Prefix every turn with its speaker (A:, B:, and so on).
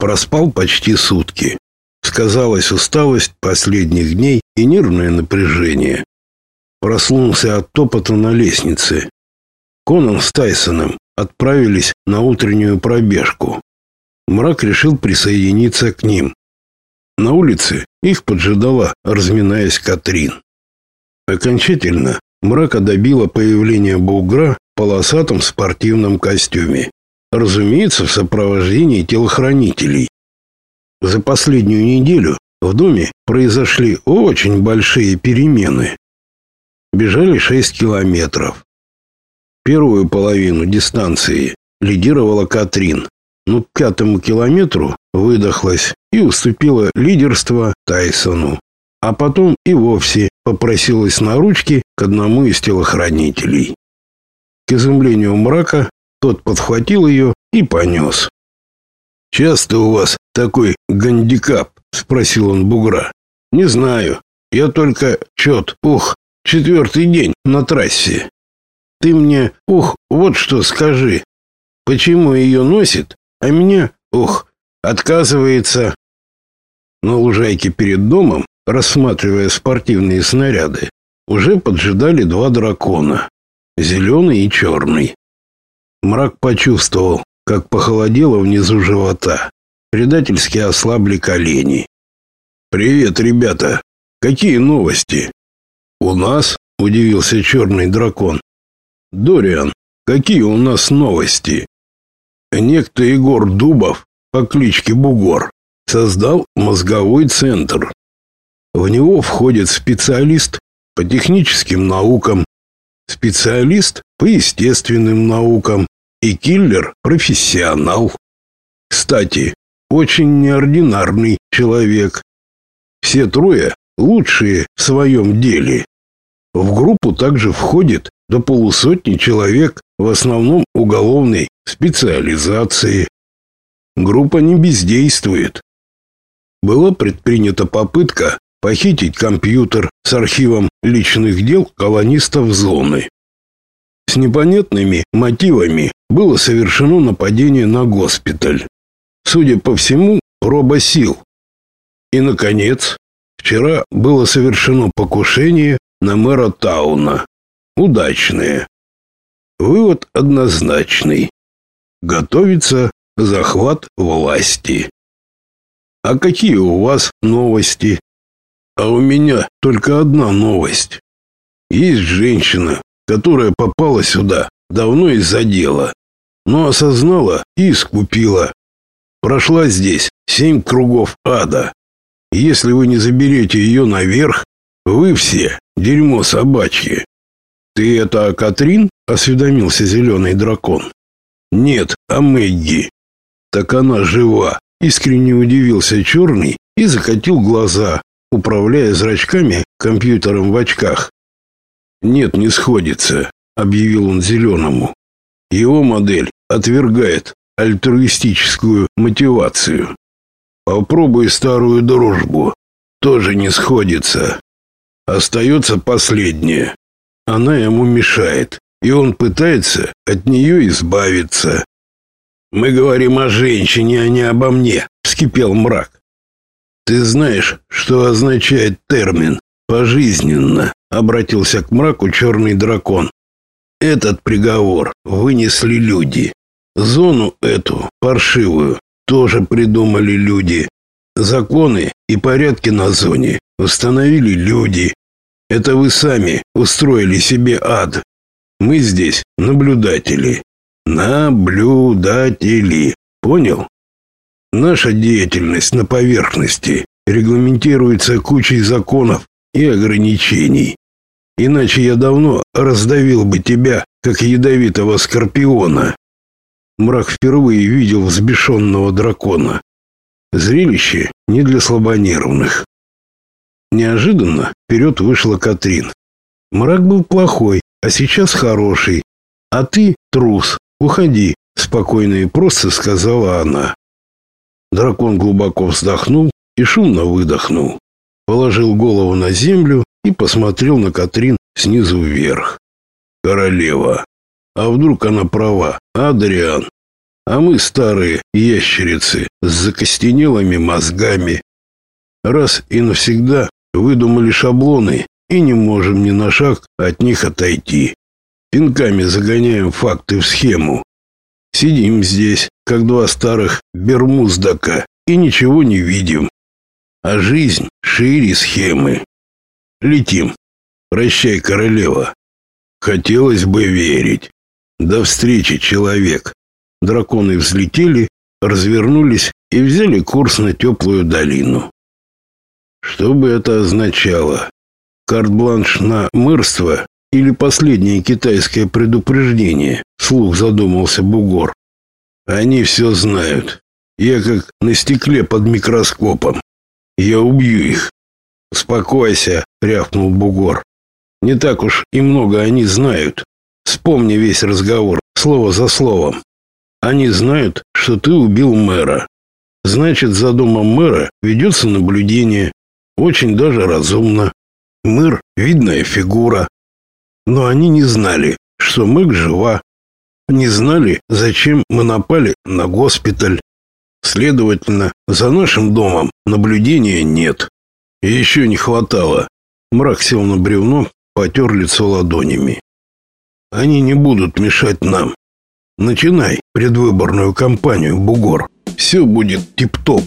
A: Проспал почти сутки. Сказалась усталость последних дней и нервное напряжение. Проснулся от топота на лестнице. Конан с Тайсоном отправились на утреннюю пробежку. Мрак решил присоединиться к ним. На улице их поджидала, разминаясь Катрин. Окончательно мрака добила появление бугра в полосатом спортивном костюме. Разумеется, в сопровождении телохранителей. За последнюю неделю в доме произошли очень большие перемены. Бежали 6 километров. Первую половину дистанции лидировала Катрин, но к пятому километру выдохлась и уступила лидерство Тайсону. А потом и вовсе попросилась на ручки к одному из телохранителей. К изумлению мрака тот подхватил ее и понес. «Часто у вас такой гандикап?» — спросил он бугра. «Не знаю. Я только чет, ух, четвертый день на трассе. Ты мне, ух, вот что скажи. Почему ее носит, а меня, ух, отказывается?» На лужайке перед домом, рассматривая спортивные снаряды, уже поджидали два дракона, зеленый и черный. Мрак почувствовал, как похолодело внизу живота. Предательски ослабли колени. «Привет, ребята! Какие новости?» «У нас?» — удивился черный дракон. «Дориан, какие у нас новости?» Некто Егор Дубов по кличке Бугор создал мозговой центр. В него входит специалист по техническим наукам, специалист по естественным наукам и киллер-профессионал. Кстати, очень неординарный человек. Все трое лучшие в своем деле. В группу также входит до полусотни человек, в основном уголовной специализации. Группа не бездействует. Была предпринята попытка похитить компьютер с архивом личных дел колонистов зоны. С непонятными мотивами было совершено нападение на госпиталь. Судя по всему, проба сил. И, наконец, вчера было совершено покушение на мэра Тауна. Удачное. Вывод однозначный. Готовится захват власти. А какие у вас новости? А у меня только одна новость. Есть женщина, которая попала сюда давно из-за дела, но осознала и искупила. Прошла здесь семь кругов ада. Если вы не заберете ее наверх, вы все дерьмо собачье. Ты это о Катрин? осведомился зеленый дракон. Нет, а Мэгги. Так она жива, искренне удивился черный и закатил глаза, управляя зрачками компьютером в очках. Нет, не сходится, объявил он зеленому. Его модель отвергает альтруистическую мотивацию. Попробуй старую дружбу. Тоже не сходится. Остается последнее. Она ему мешает, и он пытается от нее избавиться. Мы говорим о женщине, а не обо мне, вскипел мрак. Ты знаешь, что означает термин пожизненно, обратился к мраку черный дракон. Этот приговор вынесли люди. Зону эту паршивую тоже придумали люди. Законы и порядки на зоне установили люди. Это вы сами устроили себе ад. Мы здесь наблюдатели. Наблюдатели. Понял? Наша деятельность на поверхности регламентируется кучей законов и ограничений. Иначе я давно раздавил бы тебя, как ядовитого скорпиона. Мрак впервые видел взбешенного дракона. Зрелище не для слабонервных. Неожиданно вперед вышла Катрин. Мрак был плохой, а сейчас хороший. А ты трус. Уходи, спокойно и просто сказала она. Дракон глубоко вздохнул и шумно выдохнул. Положил голову на землю и посмотрел на Катрин снизу вверх. Королева. А вдруг она права, Адриан? А мы старые ящерицы с закостенелыми мозгами. Раз и навсегда выдумали шаблоны и не можем ни на шаг от них отойти. Пинками загоняем факты в схему. Сидим здесь, как два старых бермуздака, и ничего не видим. А жизнь шире схемы. Летим. Прощай, королева. Хотелось бы верить. До встречи, человек. Драконы взлетели, развернулись и взяли курс на теплую долину. Что бы это означало? Карт-бланш на мырство или последнее китайское предупреждение? Слух задумался Бугор. Они все знают. Я как на стекле под микроскопом. Я убью их. Успокойся, рявкнул Бугор. Не так уж и много они знают. Вспомни весь разговор, слово за словом. Они знают, что ты убил мэра. Значит, за домом мэра ведется наблюдение. Очень даже разумно. Мэр – видная фигура. Но они не знали, что Мэг жива. Не знали, зачем мы напали на госпиталь. Следовательно, за нашим домом наблюдения нет. Еще не хватало. Мрак сел на бревно, потер лицо ладонями. Они не будут мешать нам. Начинай предвыборную кампанию, бугор. Все будет тип-топ.